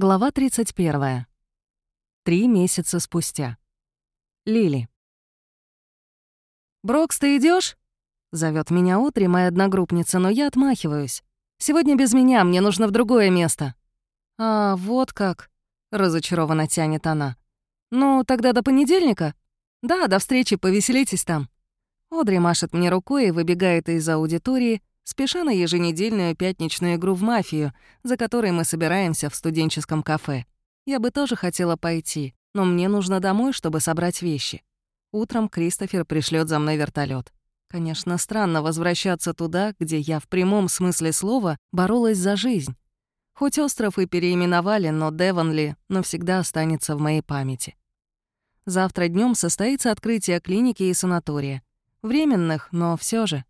Глава 31. Три месяца спустя. Лили. «Брокс, ты идешь? зовет меня Утри, моя одногруппница, но я отмахиваюсь. «Сегодня без меня, мне нужно в другое место». «А, вот как», — разочарованно тянет она. «Ну, тогда до понедельника?» «Да, до встречи, повеселитесь там». Одри машет мне рукой и выбегает из аудитории, спеша на еженедельную пятничную игру в мафию, за которой мы собираемся в студенческом кафе. Я бы тоже хотела пойти, но мне нужно домой, чтобы собрать вещи. Утром Кристофер пришлет за мной вертолет. Конечно, странно возвращаться туда, где я в прямом смысле слова боролась за жизнь. Хоть остров и переименовали, но Девонли навсегда останется в моей памяти. Завтра днем состоится открытие клиники и санатория. Временных, но все же.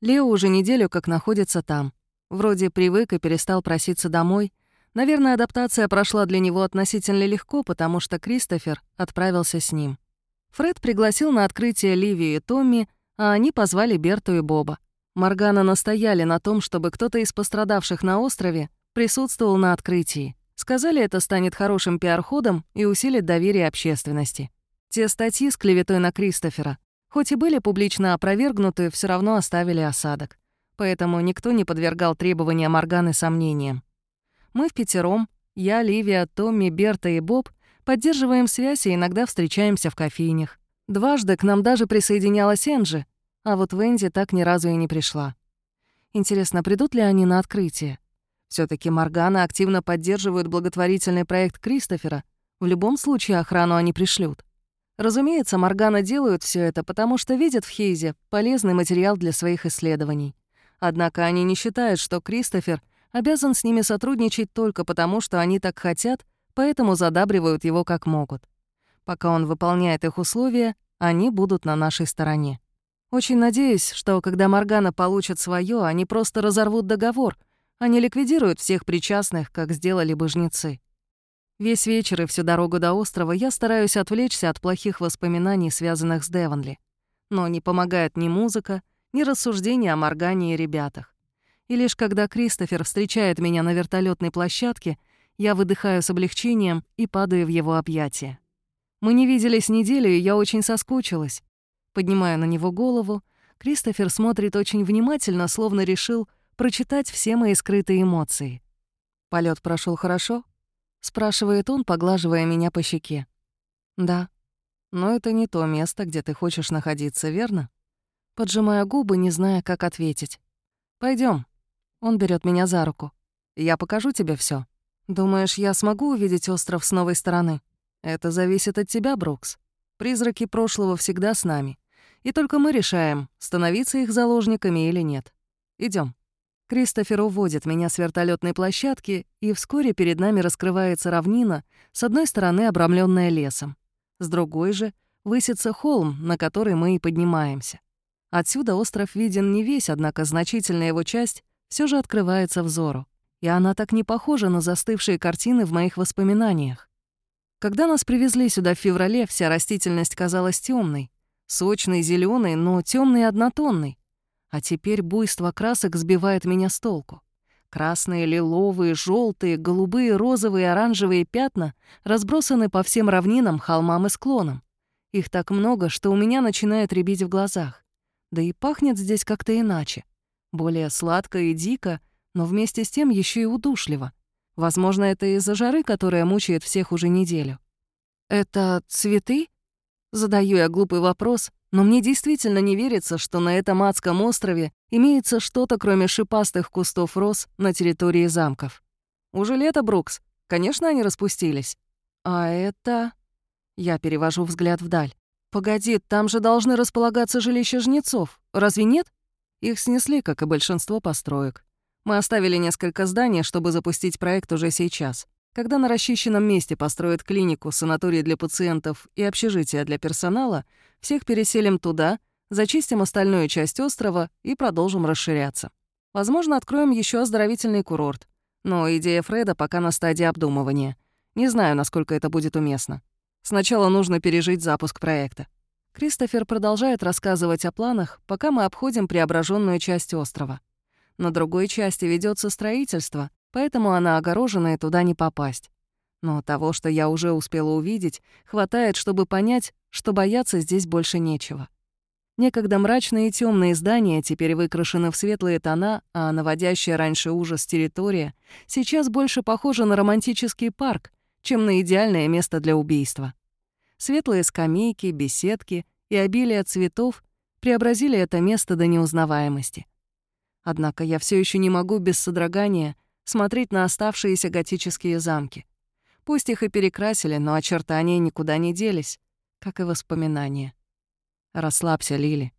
Лео уже неделю как находится там. Вроде привык и перестал проситься домой. Наверное, адаптация прошла для него относительно легко, потому что Кристофер отправился с ним. Фред пригласил на открытие Ливию и Томми, а они позвали Берту и Боба. Моргана настояли на том, чтобы кто-то из пострадавших на острове присутствовал на открытии. Сказали, это станет хорошим пиар-ходом и усилит доверие общественности. Те статьи с клеветой на Кристофера хоть и были публично опровергнуты, все равно оставили осадок. Поэтому никто не подвергал требования Морганы сомнениям. Мы в пятером, я, Ливия, Томми, Берта и Боб, поддерживаем связь и иногда встречаемся в кофейнях. Дважды к нам даже присоединялась Энджи, а вот Венди так ни разу и не пришла. Интересно, придут ли они на открытие? все таки Моргана активно поддерживают благотворительный проект Кристофера. В любом случае охрану они пришлют. Разумеется, Моргана делают все это, потому что видят в Хейзе полезный материал для своих исследований. Однако они не считают, что Кристофер обязан с ними сотрудничать только потому, что они так хотят, поэтому задабривают его как могут. Пока он выполняет их условия, они будут на нашей стороне. Очень надеюсь, что когда Моргана получит свое, они просто разорвут договор, а не ликвидируют всех причастных, как сделали бы жнецы. Весь вечер и всю дорогу до острова я стараюсь отвлечься от плохих воспоминаний, связанных с Девонли. Но не помогает ни музыка, ни рассуждения о Моргане и ребятах. И лишь когда Кристофер встречает меня на вертолетной площадке, я выдыхаю с облегчением и падаю в его объятия. Мы не виделись неделю, и я очень соскучилась. Поднимаю на него голову. Кристофер смотрит очень внимательно, словно решил прочитать все мои скрытые эмоции. Полет прошел хорошо?» — спрашивает он, поглаживая меня по щеке. «Да. Но это не то место, где ты хочешь находиться, верно?» Поджимая губы, не зная, как ответить. Пойдем. Он берет меня за руку. «Я покажу тебе все. Думаешь, я смогу увидеть остров с новой стороны? Это зависит от тебя, Брукс. Призраки прошлого всегда с нами. И только мы решаем, становиться их заложниками или нет. Идем. Кристофер уводит меня с вертолетной площадки, и вскоре перед нами раскрывается равнина, с одной стороны обрамленная лесом, с другой же высится холм, на который мы и поднимаемся. Отсюда остров виден не весь, однако значительная его часть все же открывается взору, и она так не похожа на застывшие картины в моих воспоминаниях. Когда нас привезли сюда в феврале, вся растительность казалась темной, сочной, зеленой, но темной и однотонной, а теперь буйство красок сбивает меня с толку. Красные, лиловые, желтые, голубые, розовые, оранжевые пятна разбросаны по всем равнинам, холмам и склонам. Их так много, что у меня начинает рябить в глазах. Да и пахнет здесь как-то иначе. Более сладко и дико, но вместе с тем еще и удушливо. Возможно, это из-за жары, которая мучает всех уже неделю. «Это цветы?» Задаю я глупый вопрос, но мне действительно не верится, что на этом адском острове имеется что-то, кроме шипастых кустов роз на территории замков. Уже лето, Брукс. Конечно, они распустились. А это... Я перевожу взгляд вдаль. Погоди, там же должны располагаться жилища жнецов. Разве нет? Их снесли, как и большинство построек. Мы оставили несколько зданий, чтобы запустить проект уже сейчас. Когда на расчищенном месте построят клинику, санаторий для пациентов и общежитие для персонала, всех переселим туда, зачистим остальную часть острова и продолжим расширяться. Возможно, откроем еще оздоровительный курорт. Но идея Фреда пока на стадии обдумывания. Не знаю, насколько это будет уместно. Сначала нужно пережить запуск проекта. Кристофер продолжает рассказывать о планах, пока мы обходим преображенную часть острова. На другой части ведется строительство, поэтому она огорожена и туда не попасть. Но того, что я уже успела увидеть, хватает, чтобы понять, что бояться здесь больше нечего. Некогда мрачные и темные здания теперь выкрашены в светлые тона, а наводящая раньше ужас территория сейчас больше похожа на романтический парк, чем на идеальное место для убийства. Светлые скамейки, беседки и обилие цветов преобразили это место до неузнаваемости. Однако я все еще не могу без содрогания смотреть на оставшиеся готические замки. Пусть их и перекрасили, но очертания никуда не делись, как и воспоминания. «Расслабься, Лили».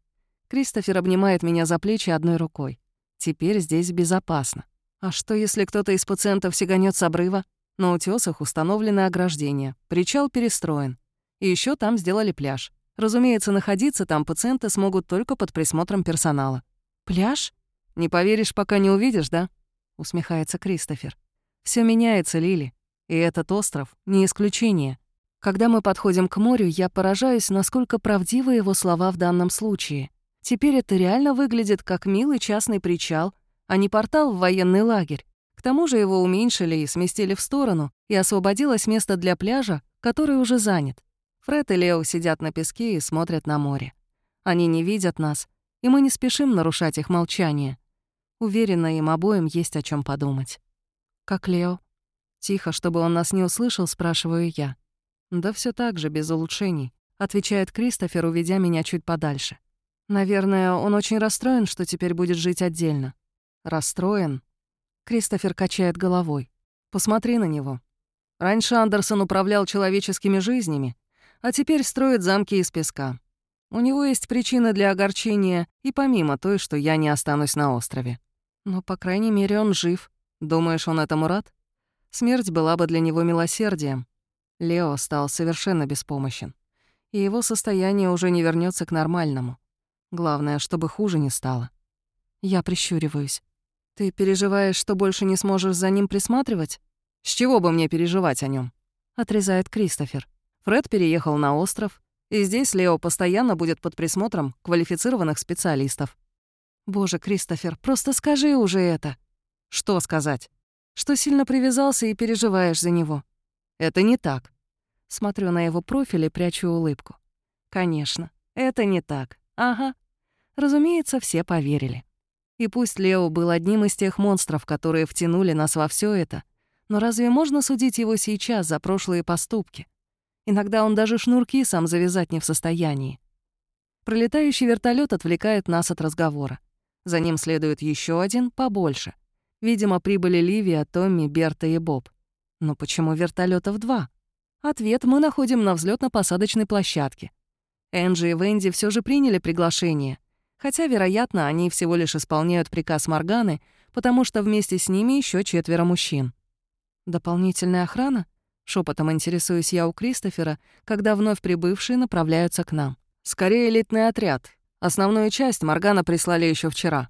Кристофер обнимает меня за плечи одной рукой. «Теперь здесь безопасно. А что, если кто-то из пациентов сиганет с обрыва? На утесах установлены ограждения, причал перестроен. И еще там сделали пляж. Разумеется, находиться там пациенты смогут только под присмотром персонала. «Пляж?» «Не поверишь, пока не увидишь, да?» — усмехается Кристофер. Все меняется, Лили. И этот остров — не исключение. Когда мы подходим к морю, я поражаюсь, насколько правдивы его слова в данном случае. Теперь это реально выглядит как милый частный причал, а не портал в военный лагерь. К тому же его уменьшили и сместили в сторону, и освободилось место для пляжа, который уже занят. Фред и Лео сидят на песке и смотрят на море. Они не видят нас, и мы не спешим нарушать их молчание. Уверена, им обоим есть о чем подумать. «Как Лео?» Тихо, чтобы он нас не услышал, спрашиваю я. «Да все так же, без улучшений», — отвечает Кристофер, уведя меня чуть подальше. «Наверное, он очень расстроен, что теперь будет жить отдельно». «Расстроен?» Кристофер качает головой. «Посмотри на него. Раньше Андерсон управлял человеческими жизнями, а теперь строит замки из песка. У него есть причины для огорчения и помимо той, что я не останусь на острове. Но, по крайней мере, он жив. Думаешь, он этому рад? Смерть была бы для него милосердием. Лео стал совершенно беспомощен. И его состояние уже не вернется к нормальному. Главное, чтобы хуже не стало. Я прищуриваюсь. Ты переживаешь, что больше не сможешь за ним присматривать? С чего бы мне переживать о нем? Отрезает Кристофер. Фред переехал на остров, и здесь Лео постоянно будет под присмотром квалифицированных специалистов. Боже, Кристофер, просто скажи уже это. Что сказать? Что сильно привязался и переживаешь за него. Это не так. Смотрю на его профиль и прячу улыбку. Конечно, это не так. Ага. Разумеется, все поверили. И пусть Лео был одним из тех монстров, которые втянули нас во все это, но разве можно судить его сейчас за прошлые поступки? Иногда он даже шнурки сам завязать не в состоянии. Пролетающий вертолет отвлекает нас от разговора. За ним следует еще один, побольше. Видимо, прибыли Ливия, Томми, Берта и Боб. Но почему вертолетов два? Ответ мы находим на взлетно посадочной площадке. Энджи и Венди все же приняли приглашение, хотя, вероятно, они всего лишь исполняют приказ Морганы, потому что вместе с ними еще четверо мужчин. Дополнительная охрана? Шепотом интересуюсь я у Кристофера, когда вновь прибывшие направляются к нам. «Скорее элитный отряд. Основную часть Моргана прислали еще вчера».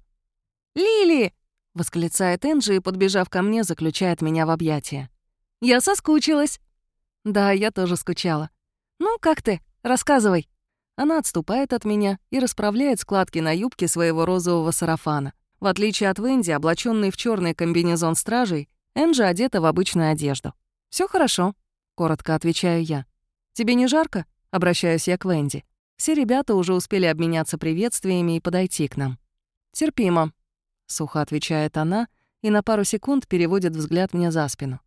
«Лили!» — восклицает Энджи и, подбежав ко мне, заключает меня в объятия. «Я соскучилась». «Да, я тоже скучала». «Ну, как ты? Рассказывай». Она отступает от меня и расправляет складки на юбке своего розового сарафана. В отличие от Венди, облаченный в черный комбинезон стражей, Энджи одета в обычную одежду. Все хорошо», — коротко отвечаю я. «Тебе не жарко?» — обращаюсь я к Венди. Все ребята уже успели обменяться приветствиями и подойти к нам. «Терпимо», — сухо отвечает она и на пару секунд переводит взгляд мне за спину.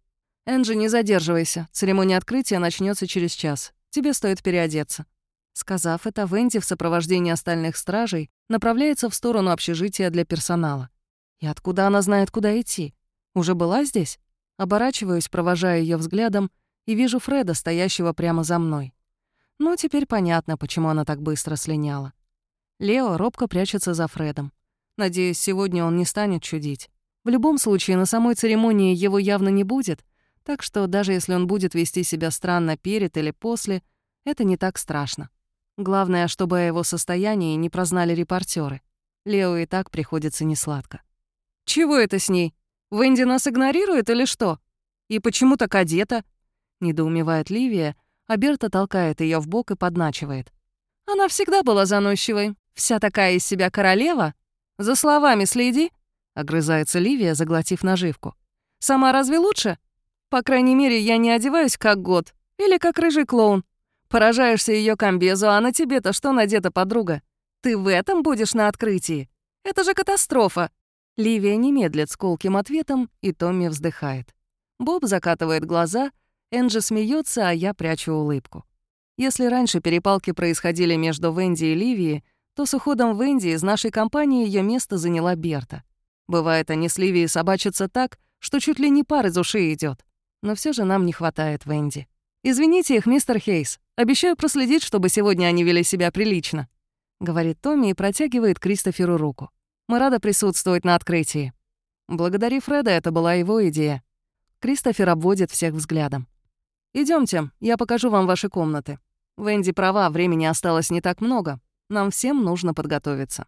«Энджи, не задерживайся. Церемония открытия начнется через час. Тебе стоит переодеться». Сказав это, Венди в сопровождении остальных стражей направляется в сторону общежития для персонала. И откуда она знает, куда идти? Уже была здесь? Оборачиваюсь, провожая ее взглядом, и вижу Фреда, стоящего прямо за мной. Ну, теперь понятно, почему она так быстро слиняла. Лео робко прячется за Фредом. Надеюсь, сегодня он не станет чудить. В любом случае, на самой церемонии его явно не будет, так что даже если он будет вести себя странно перед или после, это не так страшно. Главное, чтобы о его состоянии не прознали репортеры. Лео и так приходится несладко. «Чего это с ней?» Венди нас игнорирует или что? И почему так одета?» Недоумевает Ливия, а Берта толкает ее в бок и подначивает. «Она всегда была заносчивой. Вся такая из себя королева. За словами следи!» — огрызается Ливия, заглотив наживку. «Сама разве лучше?» По крайней мере, я не одеваюсь как год. Или как рыжий клоун. Поражаешься ее комбезу, а на тебе-то что надето, подруга? Ты в этом будешь на открытии? Это же катастрофа!» Ливия не медлит с колким ответом, и Томми вздыхает. Боб закатывает глаза, Энджи смеется, а я прячу улыбку. Если раньше перепалки происходили между Венди и Ливией, то с уходом Венди из нашей компании ее место заняла Берта. Бывает, они с Ливией собачатся так, что чуть ли не пар из ушей идет. Но все же нам не хватает Венди. «Извините их, мистер Хейс. Обещаю проследить, чтобы сегодня они вели себя прилично», — говорит Томми и протягивает Кристоферу руку. «Мы рады присутствовать на открытии». Благодари Фреда, это была его идея. Кристофер обводит всех взглядом. Идемте, я покажу вам ваши комнаты. Венди права, времени осталось не так много. Нам всем нужно подготовиться».